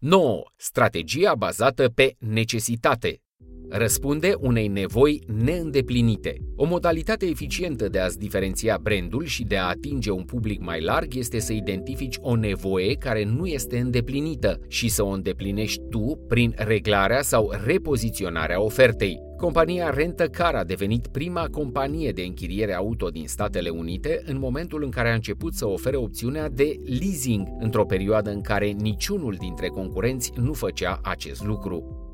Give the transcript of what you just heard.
9. Strategia bazată pe necesitate. Răspunde unei nevoi neîndeplinite. O modalitate eficientă de a-ți diferenția brandul și de a atinge un public mai larg este să identifici o nevoie care nu este îndeplinită și să o îndeplinești tu prin reglarea sau repoziționarea ofertei. Compania Rentă Car a devenit prima companie de închiriere auto din Statele Unite în momentul în care a început să ofere opțiunea de leasing, într-o perioadă în care niciunul dintre concurenți nu făcea acest lucru.